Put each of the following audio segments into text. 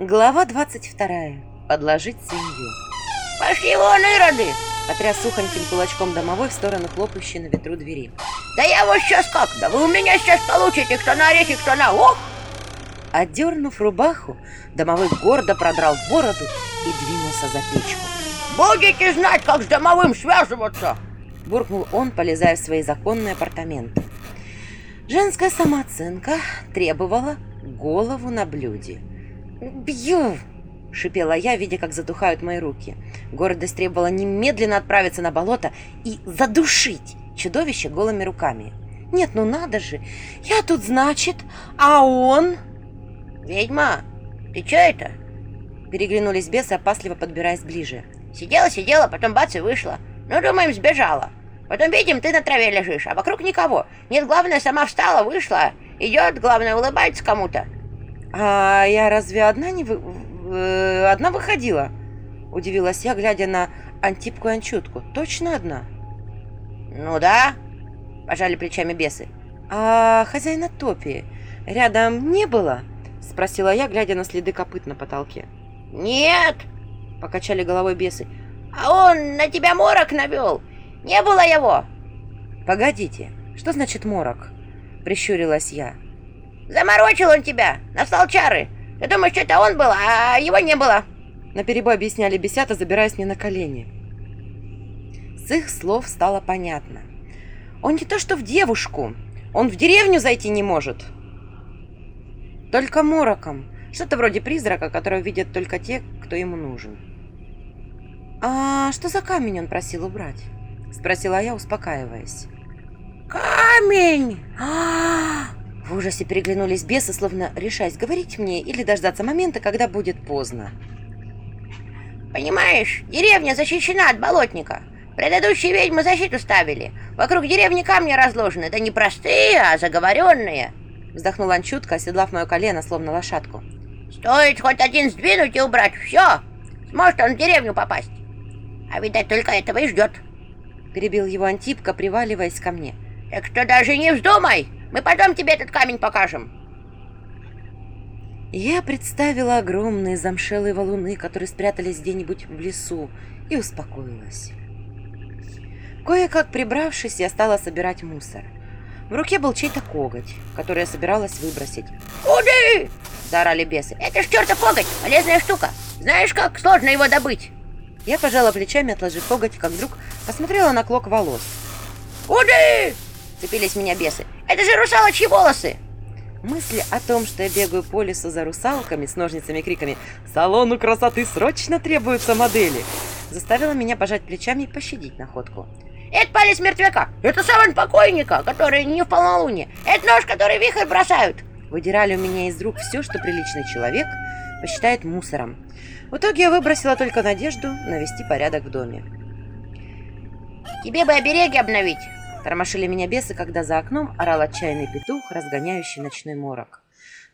Глава 22. Подложить свинью. Пошли вон, ироды! Потряс сухоньким кулачком домовой в сторону хлопающей на ветру двери. Да я вот сейчас как, да вы у меня сейчас получите кто на орехи, кто на ох! Отдернув рубаху, домовой гордо продрал бороду и двинулся за печку. Будете знать, как с домовым связываться! Буркнул он, полезая в свои законные апартаменты. Женская самооценка требовала голову на блюде. «Бью!» — шипела я, видя, как затухают мои руки. Гордость требовала немедленно отправиться на болото и задушить чудовище голыми руками. «Нет, ну надо же! Я тут, значит, а он...» Ведьма, ты чё это? Переглянулись бесы, опасливо подбираясь ближе. Сидела, сидела, потом бац и вышла. Ну, думаем, сбежала. Потом видим, ты на траве лежишь, а вокруг никого. Нет, главное, сама встала, вышла, идет, главное, улыбается кому-то. «А я разве одна не вы... э, одна выходила?» Удивилась я, глядя на Антипку и Анчутку. «Точно одна?» Ну да, пожали плечами бесы. «А хозяина Топи рядом не было?» Спросила я, глядя на следы копыт на потолке. Нет, Покачали головой бесы. а он на тебя морок навел. Не было его. «Погодите, что значит морок?» Прищурилась я. Заморочил он тебя, наслал чары. Ты думаешь, что это он был, а его не было. Наперебой объясняли бесята, забираясь мне на колени. С их слов стало понятно. Он не то что в девушку, он в деревню зайти не может. Только мороком. Что-то вроде призрака, которого видят только те, кто ему нужен. «А что за камень он просил убрать?» Спросила я, успокаиваясь. Камень! а В ужасе переглянулись бесы, словно решаясь, говорить мне или дождаться момента, когда будет поздно. Понимаешь, деревня защищена от болотника. Предыдущие ведьмы защиту ставили. Вокруг деревни камни разложены. Да не простые, а заговоренные. Вздохнул Анчутка, оседлав мое колено, словно лошадку. Стоит хоть один сдвинуть и убрать. Все. Сможет он в деревню попасть. А видать, только этого и ждет. Перебил его Антипка, приваливаясь ко мне. Так что даже не вздумай. Мы потом тебе этот камень покажем. Я представила огромные замшелые валуны, которые спрятались где-нибудь в лесу, и успокоилась. Кое-как прибравшись, я стала собирать мусор. В руке был чей-то коготь, который я собиралась выбросить. Уди! Заорали бесы. Это ж чертов коготь, полезная штука. Знаешь, как сложно его добыть? Я пожала плечами, отложив коготь, как вдруг посмотрела на клок волос. Уди! Цепились меня бесы. Это же русалочьи волосы. Мысль о том, что я бегаю по лесу за русалками с ножницами и криками «Салону красоты срочно требуются модели!» заставила меня пожать плечами и пощадить находку. Это палец мертвяка. Это саван покойника, который не в полнолуние. Это нож, который вихрь бросают. Выдирали у меня из рук все, что приличный человек посчитает мусором. В итоге я выбросила только надежду навести порядок в доме. Тебе бы обереги обновить. Тормошили меня бесы, когда за окном орал отчаянный петух, разгоняющий ночной морок.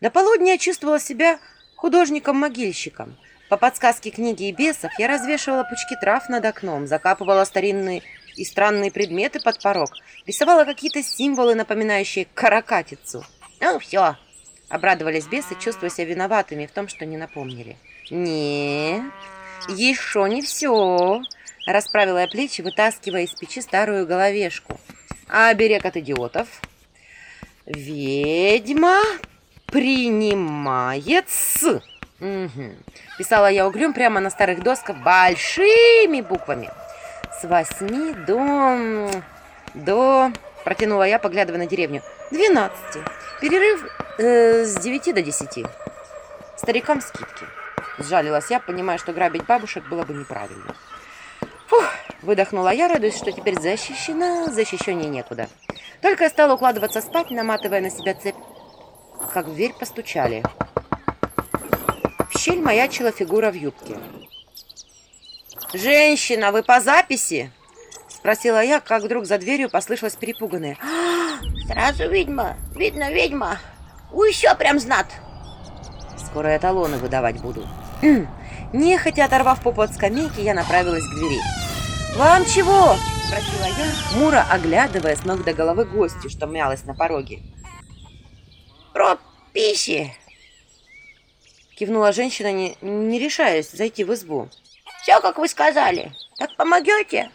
До полудня я чувствовала себя художником-могильщиком. По подсказке книги и бесов я развешивала пучки трав над окном, закапывала старинные и странные предметы под порог, рисовала какие-то символы, напоминающие каракатицу. Ну все. Обрадовались бесы, чувствуя себя виноватыми в том, что не напомнили. «Нет, еще не все!» Расправила я плечи, вытаскивая из печи старую головешку. А оберег от идиотов? Ведьма принимает с... Угу. Писала я углем прямо на старых досках большими буквами. С восьми до... до... Протянула я, поглядывая на деревню. Двенадцати. Перерыв э, с девяти до десяти. Старикам скидки. Сжалилась я, понимая, что грабить бабушек было бы неправильно. Выдохнула я, радуясь, что теперь защищена, защищеннее некуда. Только я стала укладываться спать, наматывая на себя цепь, как в дверь постучали. В щель маячила фигура в юбке. «Женщина, вы по записи?» Спросила я, как вдруг за дверью послышалось перепуганное. Сразу ведьма. Видно, ведьма. Уй, все прям знат. Скоро я талоны выдавать буду. Нехотя оторвав попу от скамейки, я направилась к двери. «Вам чего?» – спросила я, хмуро оглядывая с ног до головы гостью, что мялась на пороге. Про писи. Кивнула женщина, не, не решаясь зайти в избу. Все, как вы сказали. Так помогете?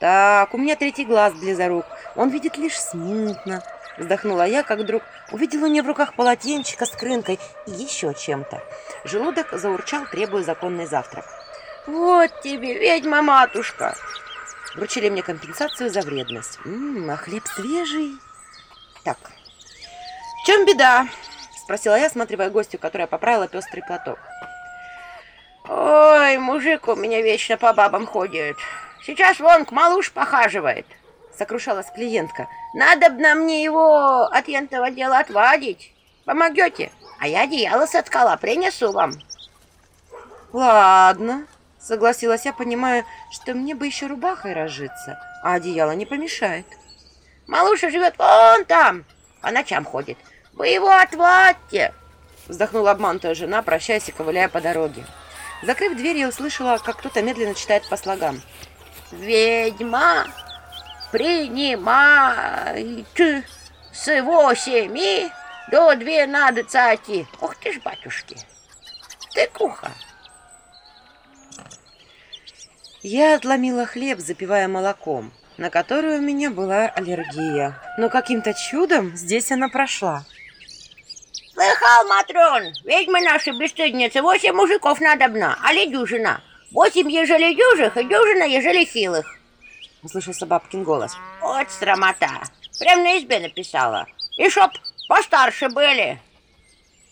Так, у меня третий глаз близорук. Он видит лишь смутно. Вздохнула я, как вдруг увидела у нее в руках полотенчика с крынкой и еще чем-то. Желудок заурчал, требуя законный завтрак. Вот тебе, ведьма-матушка. Вручили мне компенсацию за вредность. М, а хлеб свежий. Так, в чем беда? Спросила я, осматривая гостью, которая поправила пестрый платок. Ой, мужик у меня вечно по бабам ходит. Сейчас вон к малуш похаживает. Сокрушалась клиентка. Надо б нам мне его от ентого дела отвадить. Помогете? А я одеяло соткала, принесу вам. Ладно, согласилась я, понимая, что мне бы еще рубахой разжиться, а одеяло не помешает. Малуша живет вон там, по ночам ходит. Вы его отвадьте. Вздохнула обманутая жена, прощаясь и ковыляя по дороге. Закрыв дверь, я услышала, как кто-то медленно читает по слогам. Ведьма принимает с восеми до двенадцати. Ух ты ж, батюшки, ты куха. Я отломила хлеб, запивая молоком, на которое у меня была аллергия. Но каким-то чудом здесь она прошла. Слыхал, Матрон, ведьмы наши бесстыдницы, восемь мужиков надобно, а ли дюжина? Восемь, ежели дюжих, и дюжина, ежели хилых. Услышался бабкин голос. Вот срамота. Прям на избе написала. И чтоб постарше были.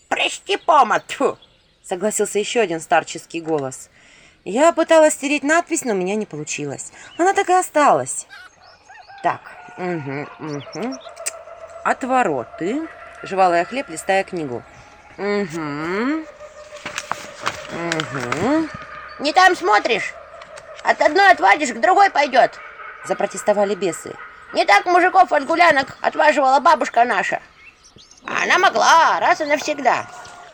Прости помощь. Согласился еще один старческий голос. Я пыталась стереть надпись, но у меня не получилось. Она так и осталась. Так, угу, угу. Отвороты. Жевала я хлеб, листая книгу. Угу. Угу. Не там смотришь? От одной отвадишь, к другой пойдет. Запротестовали бесы. Не так мужиков от гулянок отваживала бабушка наша. Она могла, раз и навсегда.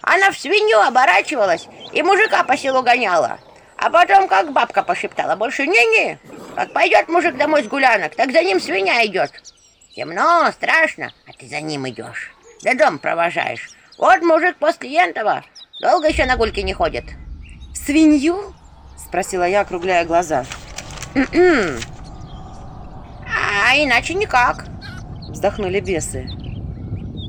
Она в свинью оборачивалась и мужика по селу гоняла. А потом, как бабка пошептала, больше не-не. Как пойдет мужик домой с гулянок, так за ним свинья идет. Темно, страшно, а ты за ним идешь. До дом провожаешь. Вот мужик после ентова долго еще на гульки не ходит. Свинью? Спросила я, округляя глаза. А иначе никак. Вздохнули бесы.